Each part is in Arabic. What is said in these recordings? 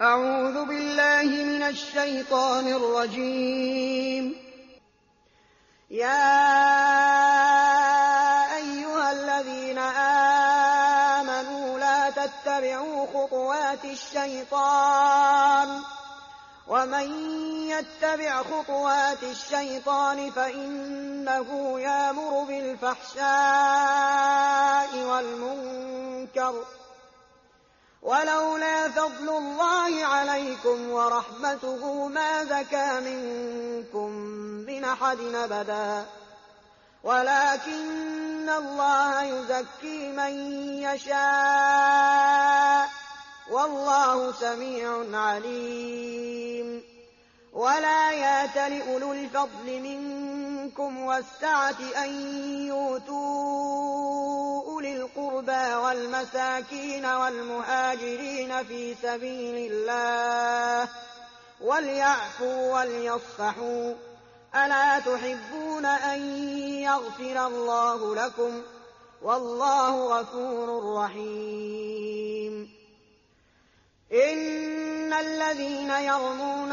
أعوذ بالله من الشيطان الرجيم. يا أيها الذين آمنوا لا تتبعوا خطوات الشيطان. ومن يتبع خطوات الشيطان فإنه يامر بالفحشاء والمنكر. ولولا فضل الله عليكم ورحمته ما زكى منكم من أحد أبدا. ولكن الله يزكي من يشاء. والله سميع عليم. ولا يات لأولو الفضل منكم والسعة أن يؤتوا أولي القربى والمساكين والمهاجرين في سبيل الله وليعفوا وليصفحوا. ألا تحبون أن يغفر الله لكم؟ والله غفور رحيم. إن الذين يرمون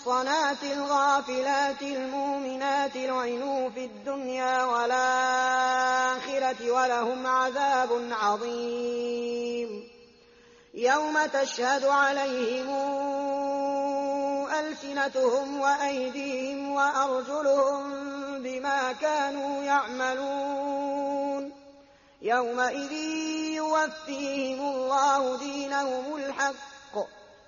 المحصنات الغافلات المؤمنات لعنوا في الدنيا والآخرة ولهم عذاب عظيم يوم تشهد عليهم ألسنتهم وأيديهم وأرجلهم بما كانوا يعملون يومئذ يوفيهم الله دينهم الحق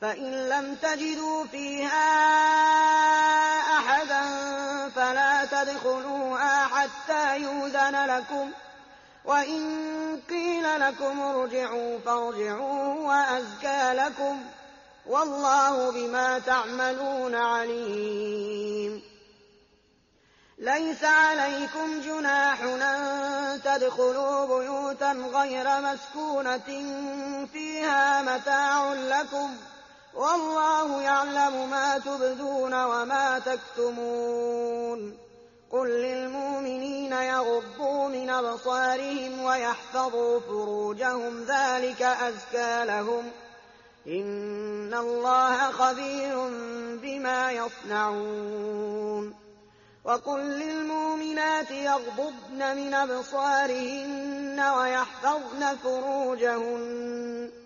فإن لم تجدوا فيها أحدا فلا تدخلوها حتى يوذن لكم وإن قيل لكم ارجعوا فارجعوا وأزكى لكم والله بما تعملون عليم. ليس عليكم جناح أن تدخلوا بيوتا غير مسكونة فيها متاع لكم والله يعلم ما تبدون وما تكتمون. قل للمؤمنين يغضوا من أبصارهم ويحفظوا فروجهم ذلك أزكى لهم. إن الله خبير بما يصنعون. وقل للمؤمنات يغضضن من أبصارهن ويحفظن فروجهن.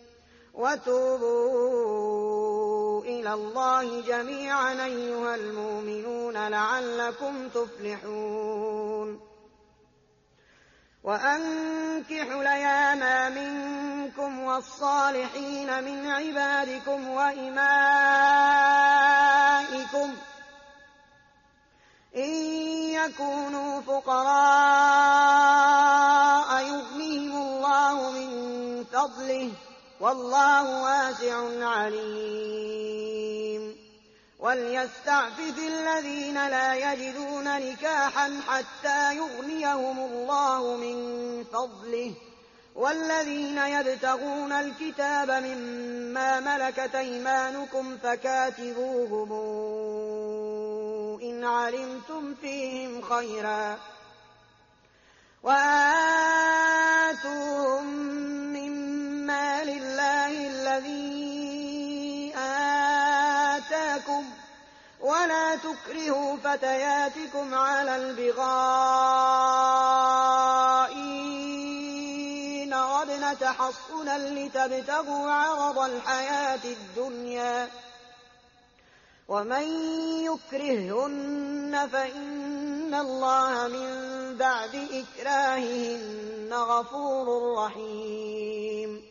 وتوبوا إلى الله جميعا أيها المؤمنون لعلكم تفلحون. وأنكحوا الأيام منكم والصالحين من عبادكم وإمائكم. إن يكونوا فقراء يغنيهم الله من فضله. والله واسع عليم. وليستعفف الذين لا يجدون نكاحا حتى يغنيهم الله من فضله. والذين يبتغون الكتاب مما ملكت أيمانكم فكاتبوهم إن علمتم فيهم خيرا. وآتوهم مما لله الذي آتاكم ولا تكرهوا فتياتكم على البغاء إن أردنا تحصنا لتبتغوا عرض الحياة الدنيا ومن يكرههن فإن الله من بعد إكراههن غفور رحيم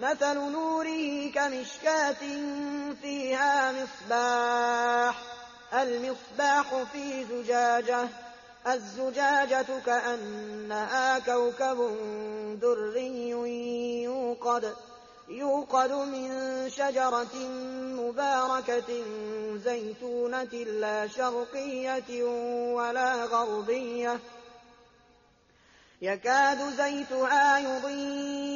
مثل نوره كمشكاة فيها مصباح. المصباح في زجاجة. الزجاجة كأنها كوكب دري يوقد. يوقد من شجرة مباركة زيتونة لا شرقية ولا غربية. يكاد زيتها يضيء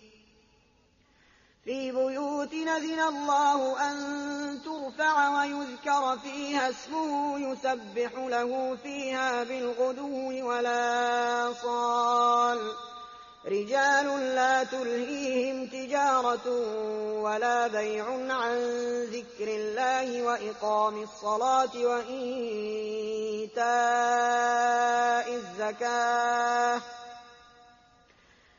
في بيوت نذن الله أن ترفع ويذكر فيها اسمه يسبح له فيها بالغدو ولا صال رجال لا تلهيهم تجارة ولا بيع عن ذكر الله وإقام الصلاة وإيتاء الزكاة.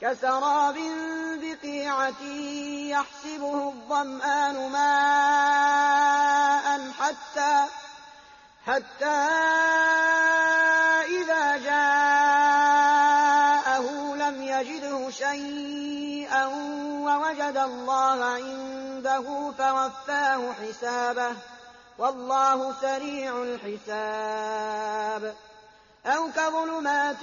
كسراب بقيعة يحسبه الظمآن ماء حتى حتى إذا جاءه لم يجده شيئا ووجد الله عنده فوفاه حسابه والله سريع الحساب أو كظلمات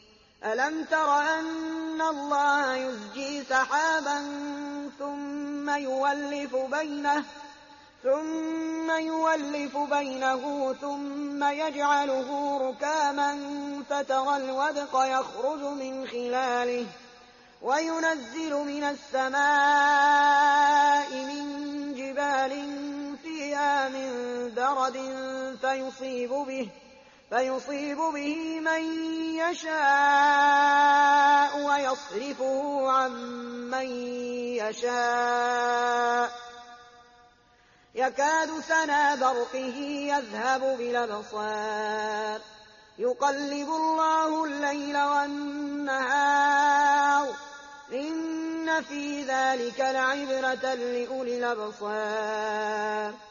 ألم تر أن الله يزجي سحابا ثم يولف بينه ثم يولف بينه ثم يجعله ركاما فترى الودق يخرج من خلاله وينزل من السماء من جبال فيها من درد فيصيب به فيصيب به من يشاء ويصرفه عن من يشاء. يكاد سنا برقه يذهب بالأبصار. يقلب الله الليل والنهار. إن في ذلك لعبرة لأولي الأبصار.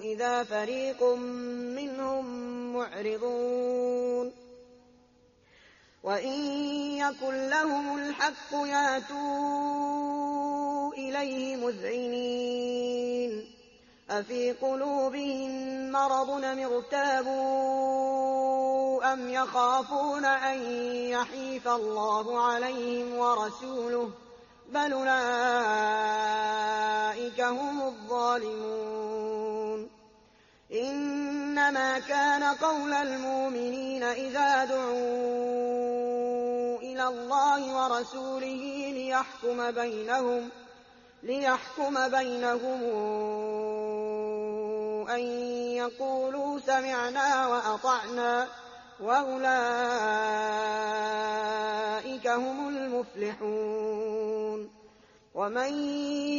إذا فريق منهم معرضون. وإن يكن لهم الحق ياتوا إليه مذعنين. أفي قلوبهم مرض ارتابوا؟ أم يخافون أن يحيف الله عليهم ورسوله؟ بل أولئك هم الظالمون. إنما كان قول المؤمنين إذا دعوا إلى الله ورسوله ليحكم بينهم ليحكم بينهم أن يقولوا سمعنا وأطعنا. وأولئك هم المفلحون. ومن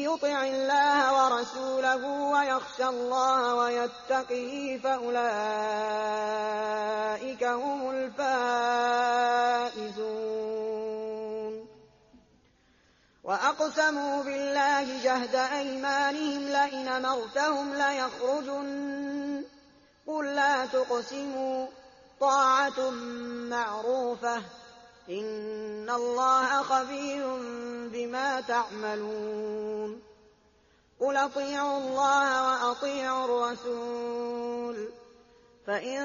يطع الله ورسوله ويخشى الله ويتقه فأولئك هم الفائزون. وأقسموا بالله جهد أيمانهم لئن أمرتهم ليخرجن. قل لا تقسموا. طاعة معروفة. إن الله خبير بما تعملون. قل أطيعوا الله وأطيعوا الرسول. فإن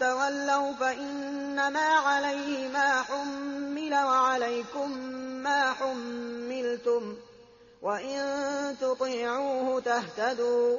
تولوا فإنما عليه ما حمل وعليكم ما حملتم. وإن تطيعوه تهتدوا.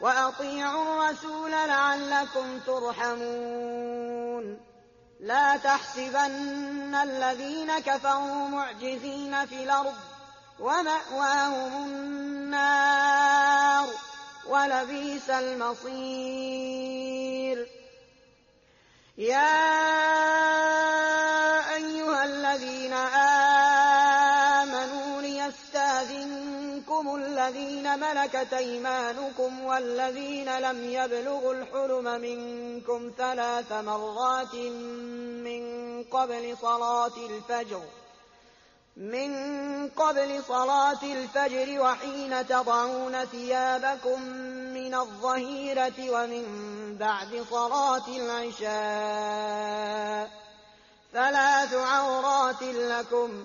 وأطيعوا الرسول لعلكم ترحمون. لا تحسبن الذين كفروا معجزين في الأرض ومأواهم النار ولبيس المصير. يا الذين ملكت أيمانكم والذين لم يبلغوا الحلم منكم ثلاث مرات من قبل صلاة الفجر من قبل صلاة الفجر وحين تضعون ثيابكم من الظهيرة ومن بعد صلاة العشاء ثلاث عورات لكم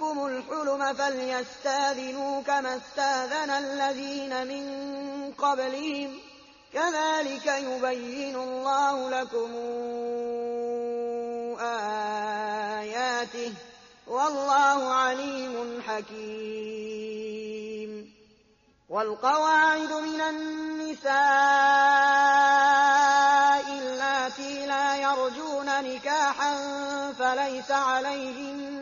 الحلم فليستاذنوا كما استاذن الذين من قبلهم. كذلك يبين الله لكم آياته. والله عليم حكيم. والقواعد من النساء اللاتي لا يرجون نكاحا فليس عليهن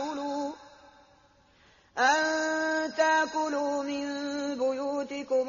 أن تاكلوا أن تاكلوا من بيوتكم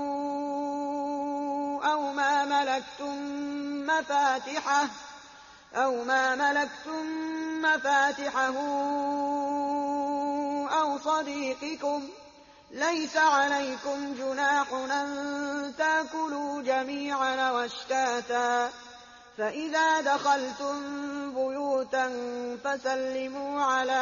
ملكتم مفاتحه أو ما ملكتم مفاتحه أو صديقكم ليس عليكم جناح أن تأكلوا جميعا واشتاتا فإذا دخلتم بيوتا فسلموا على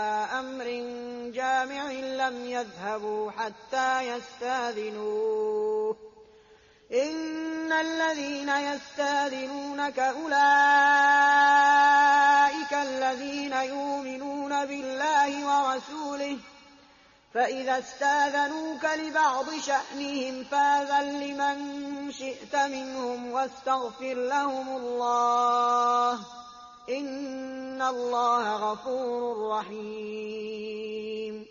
لم يذهبوا حتى يستاذنوه. إن الذين يستاذنونك أولئك الذين يؤمنون بالله ورسوله فإذا استاذنوك لبعض شأنهم فاذن لمن شئت منهم واستغفر لهم الله. إن الله غفور رحيم.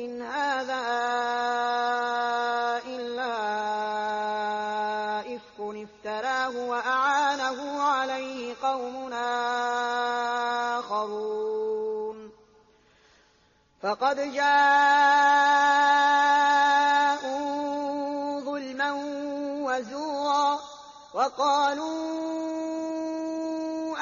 إن هذا إلا إفك افتراه وأعانه عليه قوم آخرون. فقد جاءوا ظلما وزورا وقالوا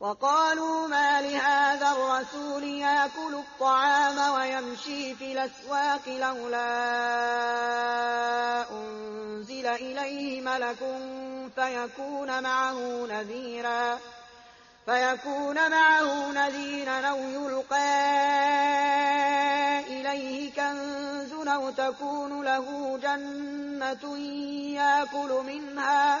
وقالوا ما لهذا الرسول ياكل الطعام ويمشي في الأسواق لولا أنزل إليه ملك فيكون معه نذيرا فيكون معه نذيرا أو يلقى إليه كنز أو تكون له جنة يأكل منها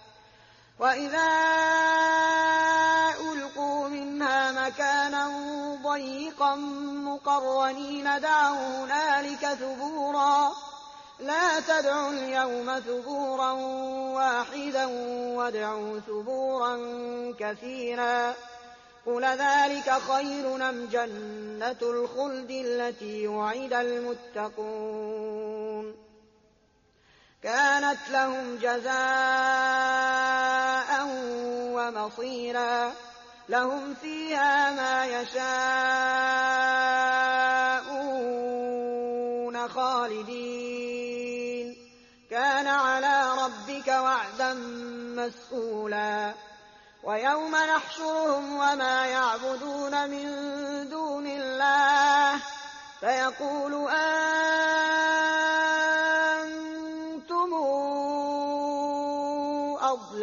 وإذا ألقوا منها مكانا ضيقا مقرنين دعوا هنالك ثبورا لا تدعوا اليوم ثبورا واحدا وادعوا ثبورا كثيرا قل ذلك خير أم جنة الخلد التي وعد المتقون كانت لهم جزاء ومصيرا لهم فيها ما يشاءون خالدين. كان على ربك وعدا مسئولا ويوم نحشرهم وما يعبدون من دون الله فيقول أنتم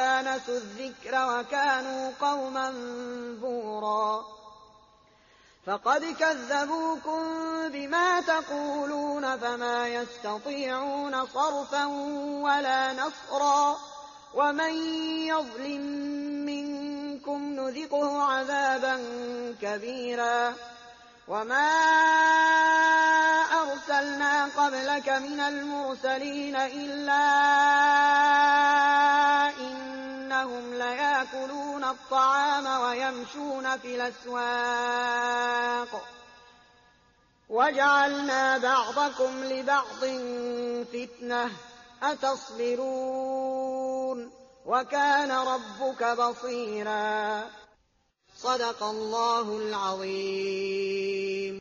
حتى نسوا الذكر وكانوا قوما بورا. فقد كذبوكم بما تقولون فما يستطيعون صرفا ولا نصرا. ومن يظلم منكم نذقه عذابا كبيرا. وما أرسلنا قبلك من المرسلين إلا إنهم ليأكلون الطعام ويمشون في الأسواق وجعلنا بعضكم لبعض فتنة أتصبرون وكان ربك بصيرا صدق الله العظيم